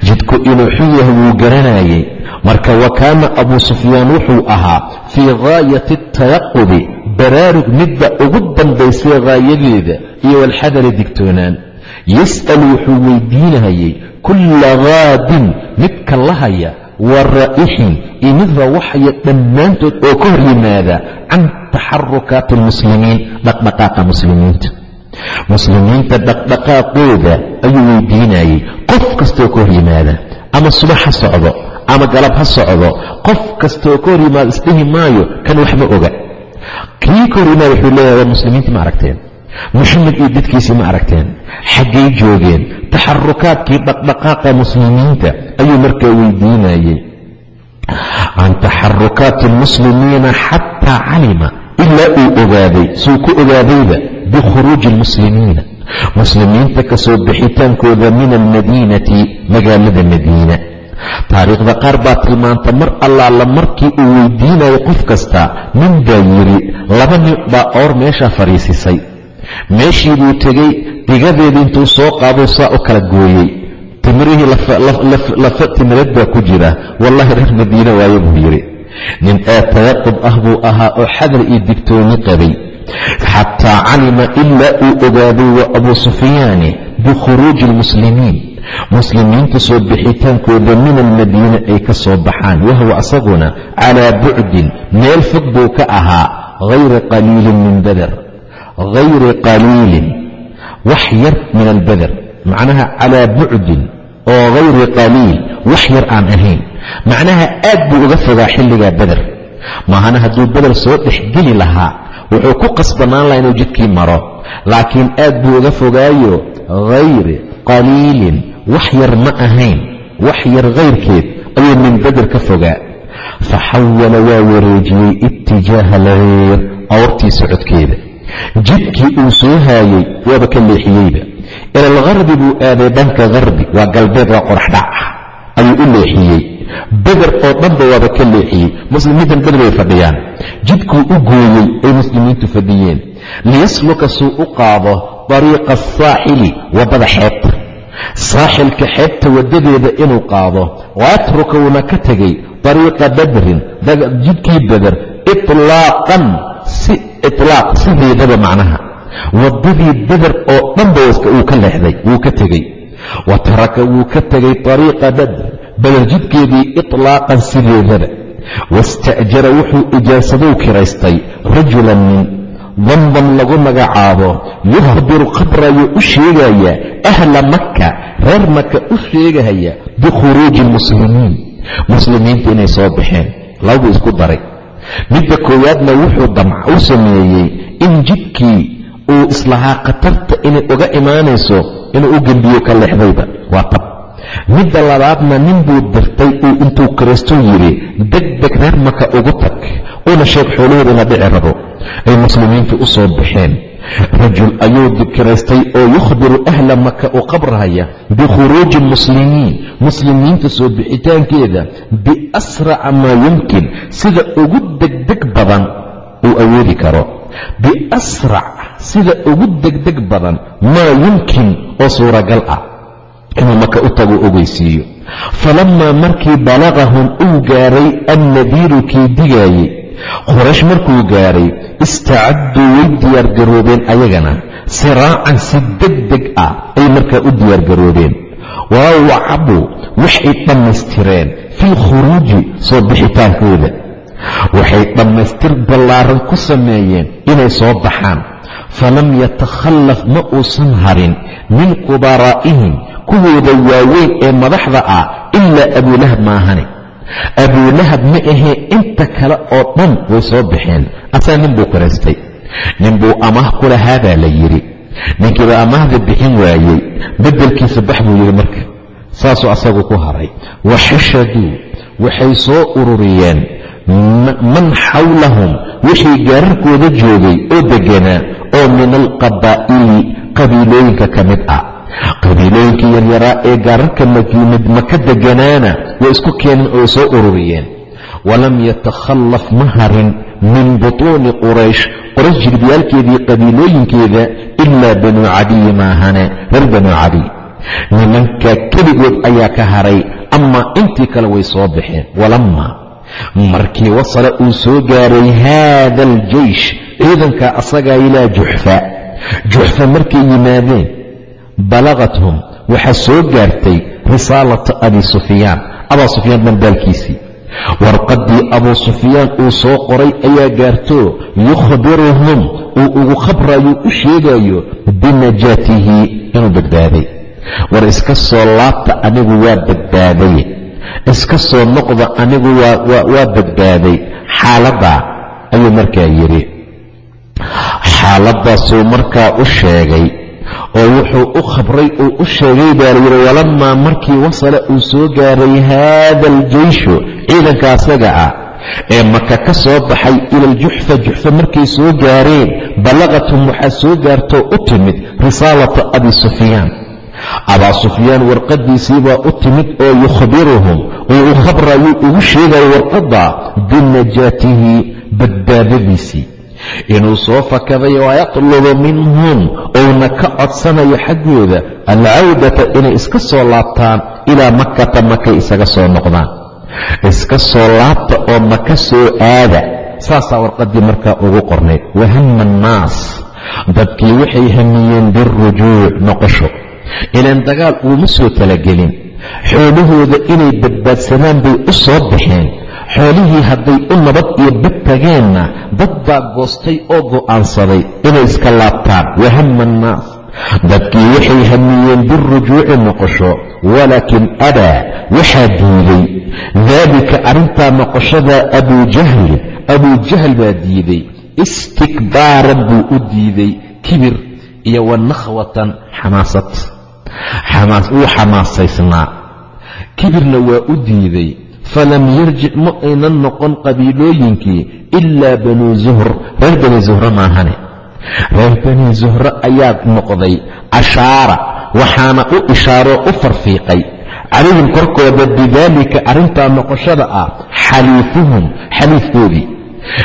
jidku inuu xun yahay wuu garanayay marka wa kaana abuu sufyaan wuxuu ahaa fii gaayati tayaqubi baraarug midda ugu dambaysay gaayadeeda iyo walxadari digtoonaan. Yas'al wuxuu weydiinahayay kulla gaadin midka lahaya wa raa'ixin iyo mid rawaxaya dhammaantood oo ka hor yimaada can taxarukaati almuslimiin dhaqdhaqaaqa muslimiinta muslimiinta dhaqdhaqaaqooda ayuu weydiinayay qof kastaoo ka hor yimaada ama subax ha socdo ama galab ha socdo qof kastaoo ka hor yimaado isdhihi maayo kan wax ma oga. Kii ka hor yimaada wuxuu leeyahay war ma aragteen moxamed iyo dadkiisii ma aragteen xaggay joogeen taxarukaadkii dhaqdhaqaaqa muslimiinta ayuu markaa weydiinayey. Can taxarukaati almuslimiina xataa calima ilaa uu ogaaday suu ku ogaadayba bikhuruuji almuslimiina muslimiinta ka soo bixitaankooda min almadiinati magaalada madiina taariikhda qaar baa tilmaanta mar allaala markii uu weydiinayo qof kasta nin baa yidhi laba nin baa oor meeshaa fadhiisisay meeshii buu tegey digadeedii intuu soo qaaduu saa u kala gooyey timirihii lafa timireed baa ku jira wallahi reer madiine waaye buu yidhi nin aad tayaqub ah buu ahaa oo xadar iyo digtooni qabay xataa calima ilaa uu ogaaday wa abuu sufyaani bikhuruuji almuslimiin muslimiinta soo bixitaankooda min almadiina ay ka soo baxaan wahuwa asaguna calaa bucdin meel fog buu ka ahaa hayri qaliilin min bader hayri qaliilin wax yar min albeder macnaha calaa bucdin oo hayri qaliil wax yar aan ahayn macnaha aad buu uga fogaa xilligaa beder maahana hadduu beder soo dhexgeli lahaa wuxuu ku qasbanaan laha inuu jidkii maro. Laakiin aad buu uga fogaayo hayri qaliilin wax yar ma ahayn wax yar hayrkeed ayuu min beder ka fogaa. Faxawala waa wareejiyey itijaaha alghayr awrtii socodkeeda jidkii uu soo haayey waaba ka leexiyeyba. Ila algharbi buu aaday dhanka harbi waa galbeed waa qoraxdhac ah ayuu u leexiyey beder oo dhanba waaba ka leexiyey. Muslimiintan beder bay fadhiyaan. Jidkuu u gooyey ay muslimiintu fadhiyeen. Liyasluka suu u qaado dariiqa asaaxili waddada xeebta. Saaxilka xeebta waddadeeda inuu qaado waatruka wuuna ka tegey dariiqa badrin jidkii beder itlaaqan si itlaaq sideedaba macnaha. Waddadii beder oo dhanba uu ka leexday wuu ka tegey. Wa taraka wuu ka tegey ariiqa badr beder jidkeedii itlaaqan sideedaba. Wasta'jara wuxuu ijaasadow kiraystay rajulan nin dandan lagu magacaabo yukhbiru qabrayuu u sheegaya ahla makka reer maka u sheegahaya bikhuruuji almuslimiin muslimiinta inay soo baxeen lababuu isku daray. Midda koowaadna wuxuu damc u sameeyey in jidkii uu islahaa khatarta inay uga imaanayso inuu u gembiyo ka leexdayba waa tab midda labaadna nin buu dirtay uu intuu kiraysto yidhi degdeg reer maka ugu tag una sheeg ina dhici rabo. Ay muslimiintu u soo baxeen. Rajul ayuu kiraystay oo yukhbiru ahla maka u qabrahaya bikhuruuji almuslimiin muslimiinta soo bixitaankeeda biasraca maa yumkin sida ugu degdeg badan uu awoodi karo. Biasrac sida ugu degdeg badan maa yumkin oo suuragal ah inuu maka u tago ogeysiiyo. Falammaa markii balaqahum uu gaaray annadiiru kii digaayey qoraysh markuu gaaray istacadduu way diyaargaroobeen ayagana. Siraacan si deg deg ah ay markaa u diyaargaroobeen waa wacabuu waxay dhammaystireen fii khuruuji soo bixitaankooda. Waxay dhammaystir ballaaran ku sameeyeen inay soo baxaan. Falam yatakhallaf ma uusan harin min kubaraa'ihim kuwooda waaweyn ee madaxda ah ilaa abuulahab maahane abuulahab ma ahee inta kale oo dhan way soo baxeen. Asaa nin buu kiraystay nin buu amaah ku lahaa baa la yidhi. Ninkiiba amaahda bixin waayey. Beddelkiisa bax buu yidhi marka. Saasuu asagu ku haray. Waxashaduu waxay soo ururiyeen. Man xawlahum wixii gaararkooda joogay oo degganaa oo min alqabaa'ili qabiilooyinka ka mid ah qabiilooyinkii yaryaraa ee gaararka maka deganaana way isku keeneen oo soo ururiyeen. Walam yatakhallaf ma harin min butuuni quraysh qoraysh jirbiyaalkeedii qabiilooyinkeeda ilaa banuu cadiyi maahane reer banuu cadiy nimanka keligood ayaa ka haray amaa intii kale way soo baxeen. Walammaa markii wasala uu soo gaaray haada aljeish ciidanka asagaa ilaa juxfa. Juxfa markay yimaadeen balagathum waxaa soo gaartay risaalata abi sufyaan abaa sufyaan dambaalkiisii warqaddii abuu sufyaan uu soo qoray ayaa gaarto yukhbiruhum uu ugu khabrayo u sheegayo binajaatihi inuu badbaaday war iska soo laabta anigu waa badbaaday iska soo noqda anigu waa badbaaday xaaladdaa ayuu markaa yidhi. Xaaladaasuu markaa u sheegay oo wuxuu u khabray uu u sheegay baa layidhi walamaa markii wasala uu soo gaaray haada aljeyshu ciidanka asaga ah ee maka ka soo baxay ila aljuxfa juxfa markay soo gaareen ballaqathum waxaa soo gaartoo u timid risaalata abi sufyaan. Abaa sufyaan warqadiisii baa u timid oo yukhbiruhum uu khabrayuu ugu sheegayo warqadda binajaatihi badbaadadiisii inuu soo fakaday wayatlubu minhum uuna ka codsanayo xaggooda alcawdata inay iska soo laabtaan ilaa makata makay isaga soo noqdaan. Iska soo laabta oo maka soo aada saasaa warqaddii markaa ugu qornayd wahama annaas dadkii waxay hamiyeen birujuuc noqosho. Ilaan dagaal uuma soo talagelin. Xoolahooda inay badbaadsadaan bay u soo baxeen xoolihii hadday u nabad iyo bad tageenna dad baa goostay oo go'aansaday inay iska laabtaan. Wahama annaas dadkii waxay hamiyeen birujuuci noqosho walaakin abaa waxaa diiday daalika arrintaa noqoshada abujahli abujahl baa diiday istikbaaran buu u diiday kibir iyo wanakhwatan xamaasad. Wuu xamaasaysnaa kibirna waa u diiday falam yarjic ma aynan noqon qabiilooyinkii ilaa banuu zuhr reer bani zuhre maahane reer bani zuhre ayaa noqday cashaara waxaana u ishaaroo u farfiiqay calayhim korkooda bidaalika arrintaa noqoshada ah xaliifuhum xaliifkoodii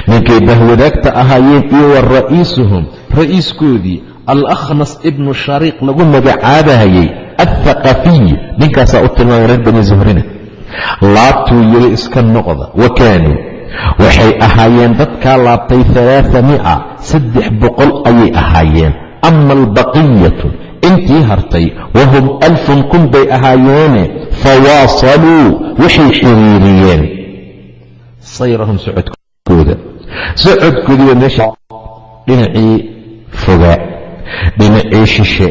ninkay bahwadaagta ahaayeen iyo wa ra'iisuhum ra'iiskoodii alakhnas ibnu shariiq lagu magacaabayay althaqafiy ninkaasaa u tilmaamay reer bani zuhrina laabtuu yiri iska noqda. Wa kaanuu. Waxay ahaayeen dadkaa laabtay alaaa mica saddex boqol ayay ahaayeen. Ama albaqiyatu intii hartay wahum alfun kun bay ahaayeene fawaasaluu waxay xiriiriyeen. Sayrahum socodkooda. Socodkoodiiba meesha dhinacii fogaa dhinacii shishe.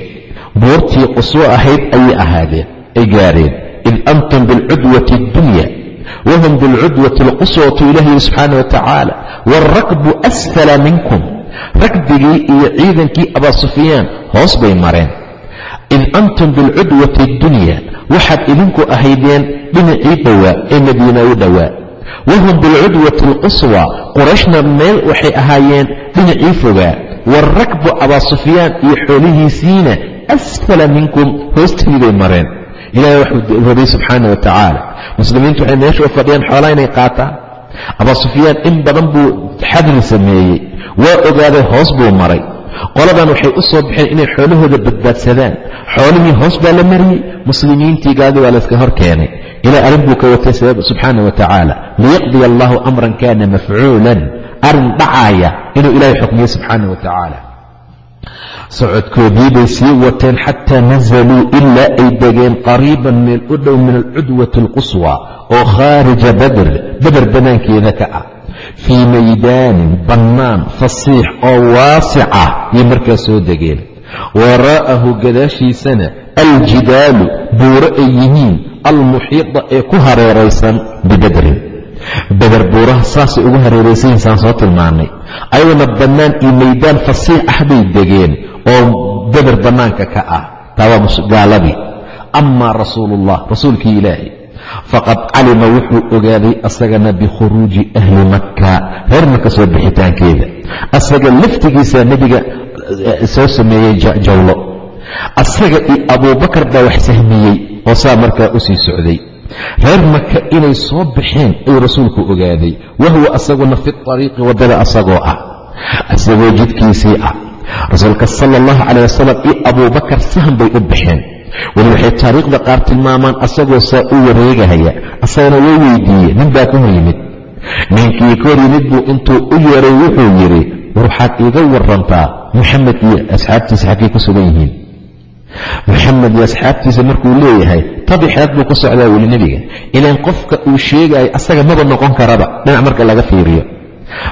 Buurtii quswo ahayd ayay ahaadeen ay gaareen id antum bilcudwati addunya wahum bilcudwati alquswatu ilaahi subxaana wa tacaala waarakbu asfala minkum. Ragdigii iyo ciidankii abaa sufyaan hoos bay mareen. Id antum bilcudwati addunya waxaad idinku ahaydeen dhinacii dhowaa ee madiina u dhowaa. Wahum bilcudwati alquswa qurayshna meel waxay ahaayeen dhinacii fogaa. Waarakbu abaa sufyaan iyo xoolihiisiina asfala minkum hoostii bay mareen ilahay waxuu rabay subxaana wa muslimiintu waxay meesha u fadhiyaan xoolaa inay qaataan. Abaa sufyaan in badan buu xadri sameeyey. Waa ogaaday hoos buu maray. Qoladan waxay u soo baxeen inay xoolahooda badbaadsadaan. Xoolihii hoos baa la mariyey. Muslimiintii gaadi waa layska hor keenay. Ilaa arrin buu ka watay subxaana wa tacaala liyaqdiya allahu amran kana mafcuulan. Arrin dhacaaya inuu ilaahay xukmiye subxaana wa socodkoodii bay sii wateen xataa nasaluu ilaa ay degeen qariiban meel u dhow min alcudwati alquswa oo khaarija badr bader banaankeeda ka ah fii maydaanin bannaan fasiix oo waasica yay markaa soo degeen waraa'ahu gadaashiisana aljidaalu buuro ay yihiin almuxiida ee ku hareeraysan bibadrin bader buuraha saasay ugu hareeraysan yihiin saan soo tilmaannay ayaguna bannaan iyo maydaan fasiix ah bay degeen oo bader bannaanka ka ah. Taa waa gaaladii amaa rasuuluullah rasuulkii ilaahay. Faqad calima wuxuu ogaaday asagana bikhuruuji ahli makka. Reer maka soo bixitaankeeda. Asaga laftigiisaa nebiga soo sameeyey jawlo. Asaga iyo abuubakar baa wax sahmiyey oo saa markaa u sii socday reer maka inay soo baxeen ayuu rasuulku ogaaday. Wahuwa asaguna fi ariiqi waddada asagoo ah. Asagoo jidkiisii ah. Rasuulka sala allahu calah wasalam iyo abuubakar sahan bay u baxeen. Weli waxay taariikhda qaar tilmaamaan asagoo saa u wareegahaya asagana way weydiiye nin baa ka hor yimid ninkii ka hor yimid buu intuu u yeeray wuxuu yidhi war waxaad iiga warantaa moxamed iyo asxaabtiisa xaggay ku sugan yihiin moxamed iyo asxaabtiisa markuu leeyahay tabixeed buu ku socdaa weli nebiga. Ilaan qofka uu sheegayo asaga maba noqon karaba dhinac marka laga fiiriyo.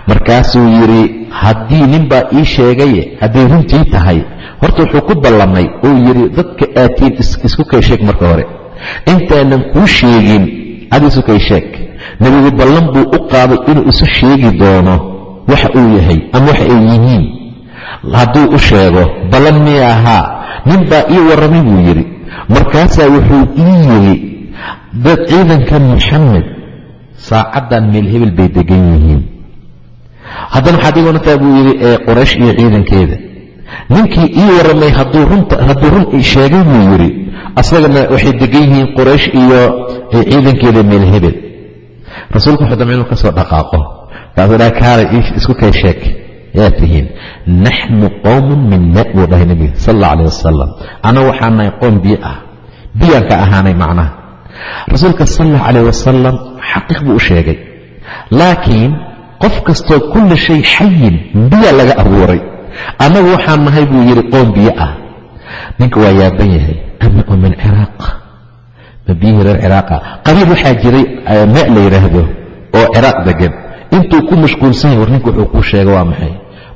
Markaasuu yidhi haddii ninbaa ii sheegaye hadday runtii tahay. Horta wuxuu ku ballamay uu yidhi dadka aatiin isku kay sheeg marka hore. Intaanan kuu sheegin ad isu kay sheeg. Nebigu ballan buu u qaaday inuu isu sheegi doono waxa uu yahay ama waxa ay yihiin. Hadduu u sheego ballan miya ahaa nin baa ii warramay buu yidhi. Markaasaa wuxuu ii yidhi dad ciidanka maxamed saacaddan meel hebel bay degan yihiin. Haddana waxaad ii warantaa buu yidhi ee qoraysh iyo ciidankeeda ninkii ii warramay hadduu run sheegay buu yidhi asagana waxay degan yihiin qoraysh iyo ciidankeeda meel hebel. Rasuulku wuxuu damca inuu ka soo dhaqaaqo. Kaasuu dhaha kaalay isku kay sheeg yaa tihiin naxnu qowmun min ma buu dhahay nebiga sal alla wasalam annagu waxaan qoom biyo ah. Biyaan ahaanay macnaha. Rasuulka sal calah wasalam xaqiiq buu u sheegay. Laakiin qof kastoo kulli shay xayin biya laga abuuray annagu waxaan nahay buu yidhi qoom biyo ah. Ninka waa yaaban yahay ama oo min ciraaq. Ma biyihii reer ciraaqa qabiil waxaa jiray ma la yidhaahdo oo ciraaq degan intuu ku mashquulsan yahay war ninka wuxuu kuu sheega waa maxay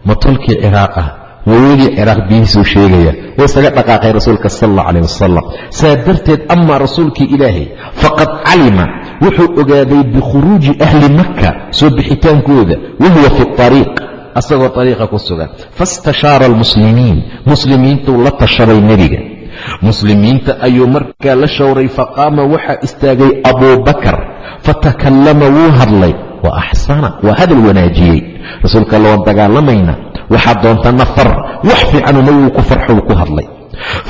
ma tolkii ciraaq ah wayoodii ciraaq biyihiisuu sheegaya way isaga dhaqaaqay rasuulka sal allah calah wasalam saa darteed amaa rasuulkii ilaahay faqad calima wuxuu ogaaday bikhuruuji ahli maka soo bixitaankooda wahuwa fi ariiq asagoo ariiqa ku sugan. Faistashaara almuslimiin muslimiintuu la tashaday nebiga. Muslimiinta ayuu markaa la showray faqaama waxaa istaagay abuu bakar fatakallama wuu hadlay wa axsana waa hadal wanaajiyey. Rasuulka alla waan dagaalamayna waxaa doonta nafar. Wax fiicanuu nabigu ku farxou ku hadlay.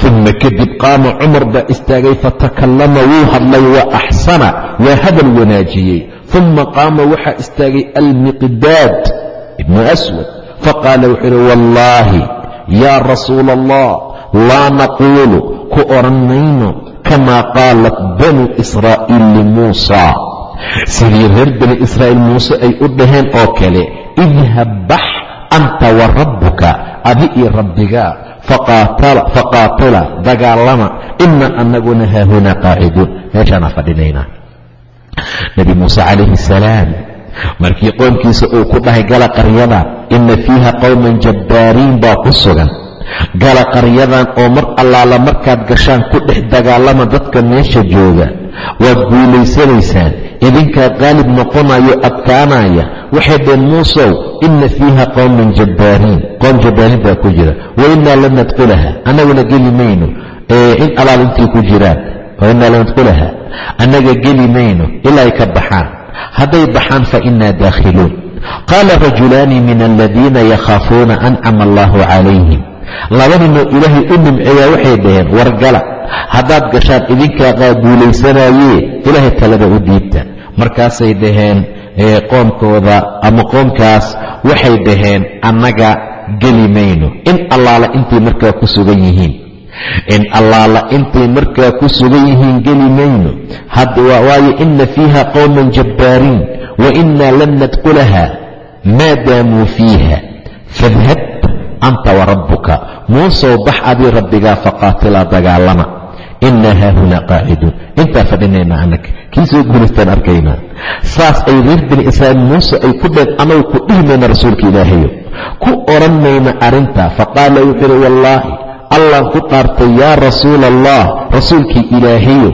Uma kadib qaama cumar baa istaagay fatakallama wuu hadlay. Wa axsana waa hadal wanaajiyey. Uma qaama waxaa istaagay almiqdaad ibnu aswad. Faqaala wuxuu yidhi wallaahi yaa rasuula allah laa naquulu ku odhan mayno kamaa qaalat banu israa'iil limuusa sidii reer bani israa'iil muuse ay u dhaheen oo kale idhab bax anta wa rabbuka adi iyo rabbigaa faqaatila dagaalama ina anaguna haahunaa qaaciduun. Meeshaanaa fadhinaynaa nebi muuse calayhi salaam markii qoomkiisa uu ku dhahay gala qaryada ina fiiha qowman jabbaariin baa ku sugan. Gala qaryadan oo mar allaala markaad gashaan ku dhex dagaalama dadka meesha jooga waad guulaysanaysaan idinkaa qaalib noqonayo adkaanaya waxay dheen muusow ina fiiha qowman jabbaariin qoom jabbaariin baa ku jira. Wa inaa lan nadkhulaha annaguna geli mayno in alaal intay ku jiraan wa inaa lan annaga geli mayno ilaa ay ka baxaan. Hadday baxaan fa inaa daakhiluun qaala rajulaani min aladiina yakhaafuuna ancama allahu calayhim laba ninoo ilaahay u nimceeyaa waxay dhaheen wargala. Haddaad gashaan idinkaa qaaguulaysanayee ilaahay talada u dhiibta markaasay dhaheen qoomkooda ama qoomkaas waxay dhaheen annaga geli mayno. In allaala intay markaa ku sugan yihiin. In allaala intay markaa ku sugan yihiin geli mayno. Waayo ina fiiha qowman jabbaariin wa inaa lan nadkhulaha maa daamuu fiiha. Fadhab anta wa rabbuka. Muusow bax adii rabbigaa faqaatilaa dagaalama inaa haahunaa qaaciduun. Intaa fadhinaynaa annaga kii soo guulaystaan arkaynaa saas ay reer bani israa'iil muuse ay ku dheen anagu ku dhihi mayna rasuulka ilaahayo ku odhan mayna arrintaa faqaala wuxuu yidhi wallaahi allaan ku dhaartay yaa rasuula allah rasuulkii ilaahayo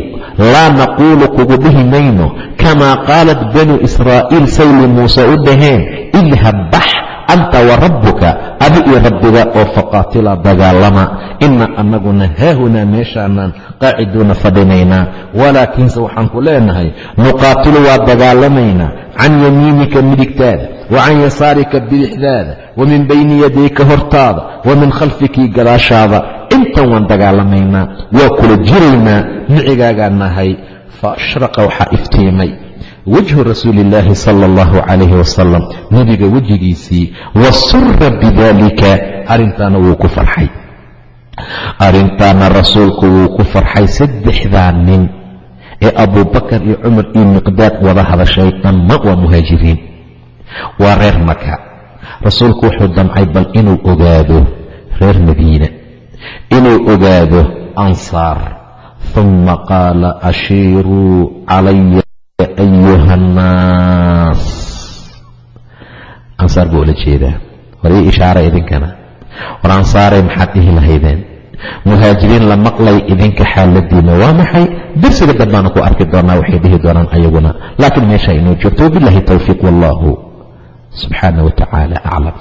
laa naquulu kugu dhihi mayno. Kamaa qaalat banu israa'iil sayli muuse u dhaheen idhab anta wa rabbuka adi iyo rabbiga oo faqaatila dagaalama. Ina annaguna haahunaa meeshaanaan qaaciduuna fadhinaynaa. Walaakiinse waxaan ku leenahay nuqaatilu waa dagaalamaynaa can yamiinika midigtaada wa can yasaarika bidixdaada wa min bayni yadayka hortaada wa min khalfikii gadaashaada. Intan waan dagaalamaynaa waa kula jiraynaa micigaagaa nahay. Fa ashraqa waxaa iftiimay wajhu rasuuli illaahi sala allahu calayhi wasalam nebiga wejigiisii wa sura bidaalika arrintaana wuu ku farxay arrintaana rasuulku wuu ku farxay saddexdaa nin ee abuubakar iyo cumar iyo miqdaad wada hadashay dhamma waa muhaajiriin waa reer maka rasuulku wuxuu damcay bal inuu ogaado reer madiina inuu ogaado ansaar uma qaala ashiiruu calaya ayuha annaas ansaar buu ula jeedaa ii ishaara idinkana war ansaaray maxaad dhihi lahaydeen muhaajiriin la maqlay idinka xaaladiina waa maxay darsiga dambaana ku arki doonaa waxay dhihi doonaan ayaguna laakiin meesha inuu joogto wabilahi towfiiq wallahu subxaana wa tacaala aclam